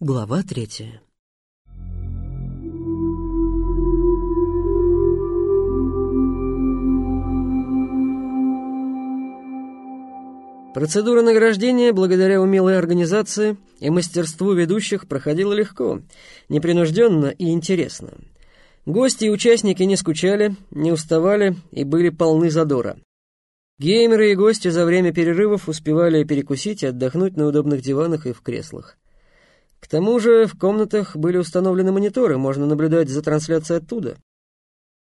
Глава третья. Процедура награждения, благодаря умелой организации и мастерству ведущих, проходила легко, непринужденно и интересно. Гости и участники не скучали, не уставали и были полны задора. Геймеры и гости за время перерывов успевали перекусить и отдохнуть на удобных диванах и в креслах. К тому же в комнатах были установлены мониторы, можно наблюдать за трансляцией оттуда.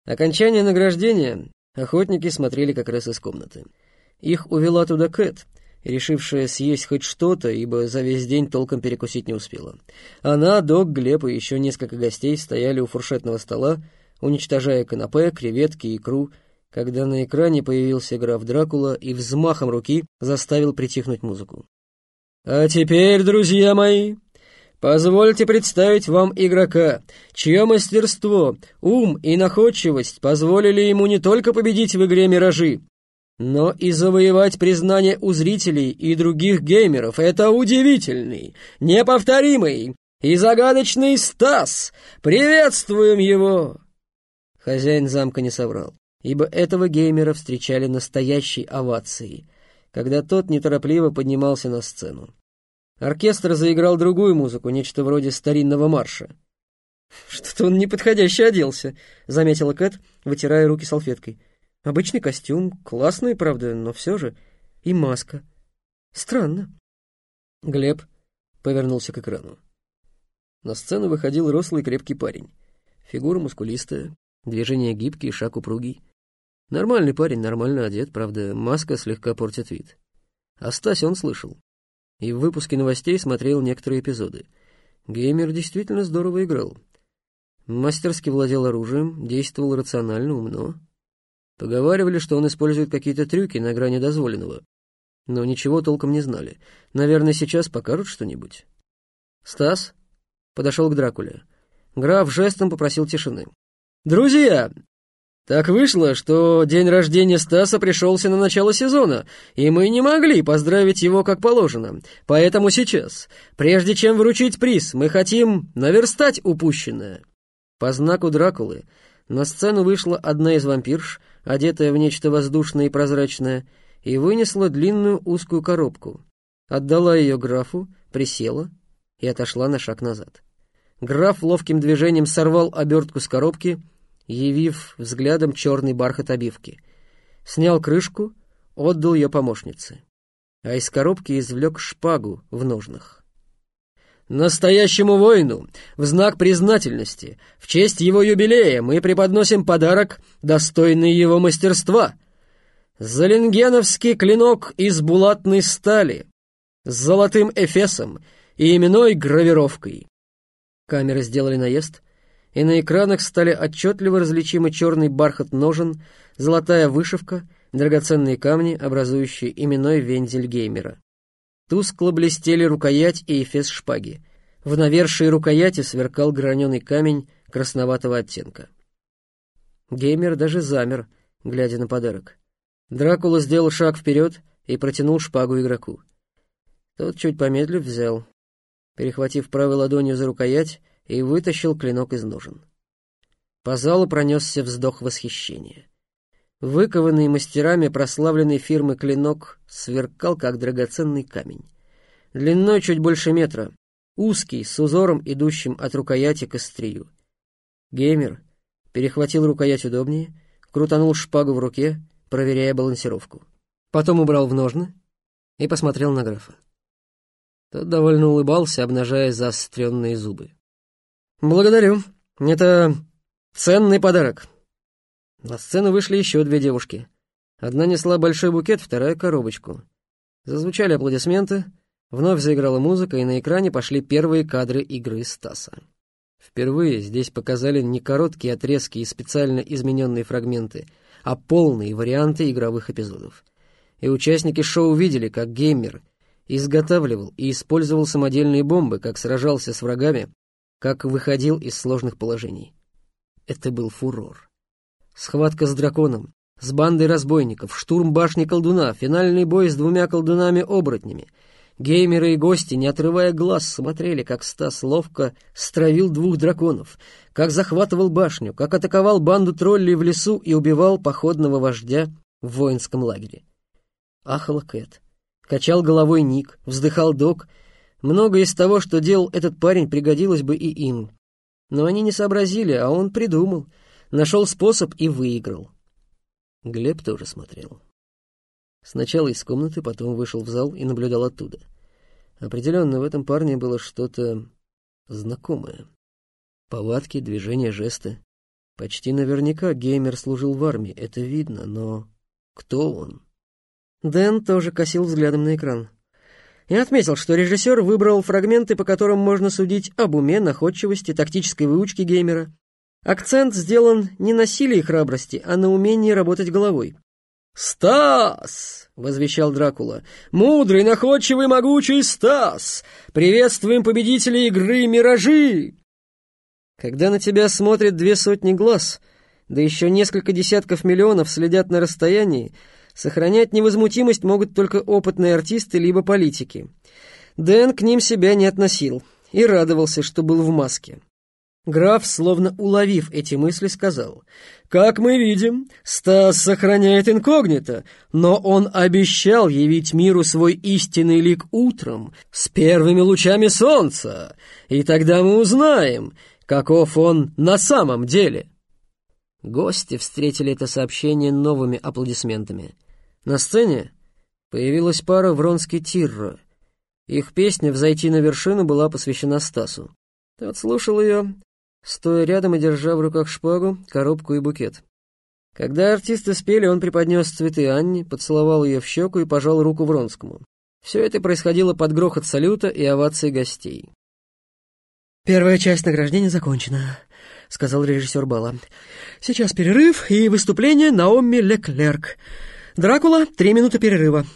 Окончание награждения охотники смотрели как раз из комнаты. Их увела туда Кэт, решившая съесть хоть что-то, ибо за весь день толком перекусить не успела. Она, Док, Глеб и еще несколько гостей стояли у фуршетного стола, уничтожая канапе, креветки, икру, когда на экране появился граф Дракула и взмахом руки заставил притихнуть музыку. «А теперь, друзья мои, Позвольте представить вам игрока, чье мастерство, ум и находчивость позволили ему не только победить в игре «Миражи», но и завоевать признание у зрителей и других геймеров. Это удивительный, неповторимый и загадочный Стас. Приветствуем его!» Хозяин замка не соврал, ибо этого геймера встречали настоящей овацией, когда тот неторопливо поднимался на сцену. Оркестр заиграл другую музыку, нечто вроде старинного марша. «Что-то он неподходяще оделся», — заметила Кэт, вытирая руки салфеткой. «Обычный костюм, классный, правда, но все же. И маска. Странно». Глеб повернулся к экрану. На сцену выходил рослый крепкий парень. Фигура мускулистая, движения гибкие, шаг упругий. Нормальный парень, нормально одет, правда, маска слегка портит вид. А Стась он слышал и в выпуске новостей смотрел некоторые эпизоды. Геймер действительно здорово играл. Мастерски владел оружием, действовал рационально, умно. Поговаривали, что он использует какие-то трюки на грани дозволенного. Но ничего толком не знали. Наверное, сейчас покажут что-нибудь. Стас подошел к Дракуле. Граф жестом попросил тишины. «Друзья, так вышло, что день рождения Стаса пришелся на начало сезона, и мы не могли поздравить его как положено. Поэтому сейчас, прежде чем вручить приз, мы хотим наверстать упущенное. По знаку Дракулы на сцену вышла одна из вампирш, одетая в нечто воздушное и прозрачное, и вынесла длинную узкую коробку. Отдала ее графу, присела и отошла на шаг назад. Граф ловким движением сорвал обертку с коробки — явив взглядом черный бархат обивки. Снял крышку, отдал ее помощнице. А из коробки извлек шпагу в ножнах. Настоящему воину, в знак признательности, в честь его юбилея, мы преподносим подарок, достойный его мастерства. Заленгеновский клинок из булатной стали, с золотым эфесом и именной гравировкой. Камеры сделали наезд, и на экранах стали отчетливо различимы черный бархат ножен, золотая вышивка, драгоценные камни, образующие именной вензель геймера. Тускло блестели рукоять и эфес шпаги. В навершии рукояти сверкал граненый камень красноватого оттенка. Геймер даже замер, глядя на подарок. Дракула сделал шаг вперед и протянул шпагу игроку. Тот, чуть помедлив, взял. Перехватив правой ладонью за рукоять, и вытащил клинок из ножен. По залу пронесся вздох восхищения. Выкованный мастерами прославленной фирмы клинок сверкал, как драгоценный камень. Длиной чуть больше метра, узкий, с узором, идущим от рукояти к острию. Геймер перехватил рукоять удобнее, крутанул шпагу в руке, проверяя балансировку. Потом убрал в ножны и посмотрел на графа. Тот довольно улыбался, обнажая заостренные зубы. «Благодарю. Это ценный подарок». На сцену вышли еще две девушки. Одна несла большой букет, вторая — коробочку. Зазвучали аплодисменты, вновь заиграла музыка, и на экране пошли первые кадры игры Стаса. Впервые здесь показали не короткие отрезки и специально измененные фрагменты, а полные варианты игровых эпизодов. И участники шоу видели, как геймер изготавливал и использовал самодельные бомбы, как сражался с врагами, как выходил из сложных положений. Это был фурор. Схватка с драконом, с бандой разбойников, штурм башни колдуна, финальный бой с двумя колдунами-оборотнями. Геймеры и гости, не отрывая глаз, смотрели, как Стас ловко стравил двух драконов, как захватывал башню, как атаковал банду троллей в лесу и убивал походного вождя в воинском лагере. Ахала Кэт. Качал головой Ник, вздыхал Док. Многое из того, что делал этот парень, пригодилось бы и им. Но они не сообразили, а он придумал, нашел способ и выиграл. Глеб тоже смотрел. Сначала из комнаты, потом вышел в зал и наблюдал оттуда. Определенно, в этом парне было что-то знакомое. Повадки, движения, жесты. Почти наверняка геймер служил в армии, это видно, но кто он? Дэн тоже косил взглядом на экран. Я отметил, что режиссер выбрал фрагменты, по которым можно судить об уме, находчивости, тактической выучке геймера. Акцент сделан не на силе и храбрости, а на умении работать головой. «Стас!» — возвещал Дракула. «Мудрый, находчивый, могучий Стас! Приветствуем победителей игры «Миражи!» Когда на тебя смотрят две сотни глаз, да еще несколько десятков миллионов следят на расстоянии, сохранять невозмутимость могут только опытные артисты либо политики. Дэн к ним себя не относил и радовался, что был в маске. Граф, словно уловив эти мысли, сказал, «Как мы видим, Стас сохраняет инкогнито, но он обещал явить миру свой истинный лик утром, с первыми лучами солнца, и тогда мы узнаем, каков он на самом деле». Гости встретили это сообщение новыми аплодисментами. На сцене появилась пара Вронский Тирро. Их песня «Взойти на вершину» была посвящена Стасу. Тот слушал ее, стоя рядом и держа в руках шпагу, коробку и букет. Когда артисты спели, он преподнес цветы Анне, поцеловал ее в щеку и пожал руку Вронскому. Все это происходило под грохот салюта и овации гостей. «Первая часть награждения закончена», — сказал режиссер бала. «Сейчас перерыв и выступление Наоми Леклерк. Дракула — три минуты перерыва.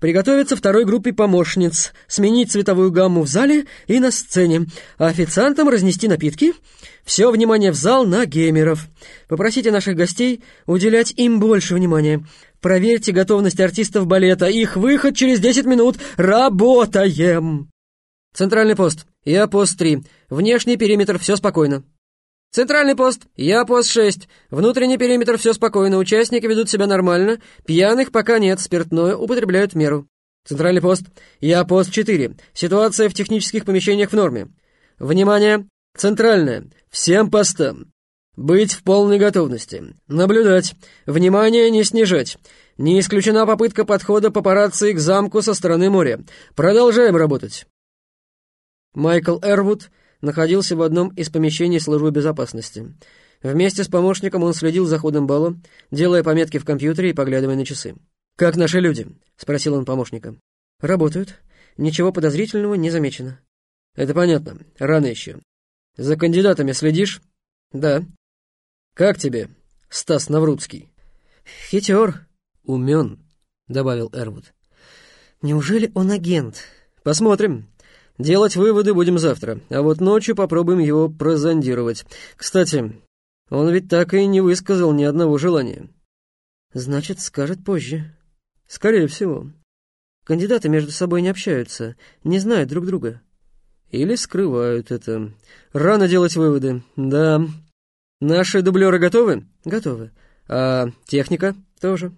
Приготовиться второй группе помощниц, сменить цветовую гамму в зале и на сцене, а официантам разнести напитки. Все внимание в зал на геймеров. Попросите наших гостей уделять им больше внимания. Проверьте готовность артистов балета. Их выход через 10 минут. Работаем! Центральный пост. Я пост 3. Внешний периметр. Все спокойно. «Центральный пост, я пост 6. Внутренний периметр, все спокойно, участники ведут себя нормально. Пьяных пока нет, спиртное употребляют в меру. Центральный пост, я пост 4. Ситуация в технических помещениях в норме. Внимание! Центральное. Всем постам. Быть в полной готовности. Наблюдать. Внимание не снижать. Не исключена попытка подхода папарацци к замку со стороны моря. Продолжаем работать. Майкл Эрвуд находился в одном из помещений службы безопасности. Вместе с помощником он следил за ходом бала, делая пометки в компьютере и поглядывая на часы. «Как наши люди?» — спросил он помощника. «Работают. Ничего подозрительного не замечено». «Это понятно. Рано еще. За кандидатами следишь?» «Да». «Как тебе, Стас Наврудский?» «Хитер». «Умен», — добавил Эрвуд. «Неужели он агент?» «Посмотрим. Делать выводы будем завтра, а вот ночью попробуем его прозондировать. Кстати, он ведь так и не высказал ни одного желания. Значит, скажет позже. Скорее всего. Кандидаты между собой не общаются, не знают друг друга. Или скрывают это. Рано делать выводы. Да. Наши дублеры готовы? Готовы. А техника? Тоже.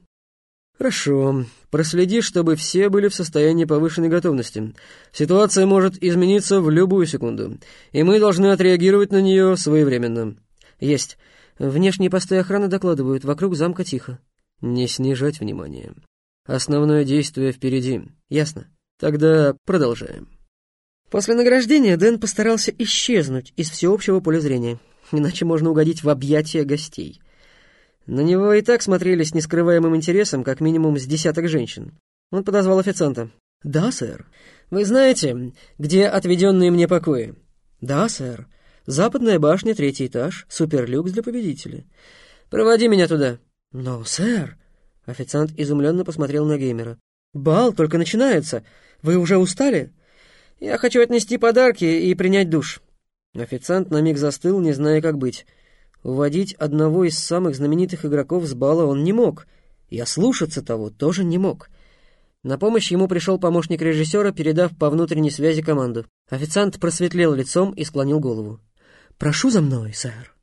«Хорошо. Проследи, чтобы все были в состоянии повышенной готовности. Ситуация может измениться в любую секунду, и мы должны отреагировать на нее своевременно». «Есть. Внешние посты охраны докладывают, вокруг замка тихо». «Не снижать внимание. Основное действие впереди». «Ясно. Тогда продолжаем». После награждения Дэн постарался исчезнуть из всеобщего поля зрения, иначе можно угодить в объятия гостей. На него и так смотрели с нескрываемым интересом, как минимум с десяток женщин. Он подозвал официанта. «Да, сэр. Вы знаете, где отведенные мне покои?» «Да, сэр. Западная башня, третий этаж, суперлюкс для победителя». «Проводи меня туда». «Но, сэр...» Официант изумленно посмотрел на геймера. «Бал только начинается. Вы уже устали?» «Я хочу отнести подарки и принять душ». Официант на миг застыл, не зная, как быть. Уводить одного из самых знаменитых игроков с бала он не мог, и ослушаться того тоже не мог. На помощь ему пришел помощник режиссера, передав по внутренней связи команду. Официант просветлел лицом и склонил голову. «Прошу за мной, сэр».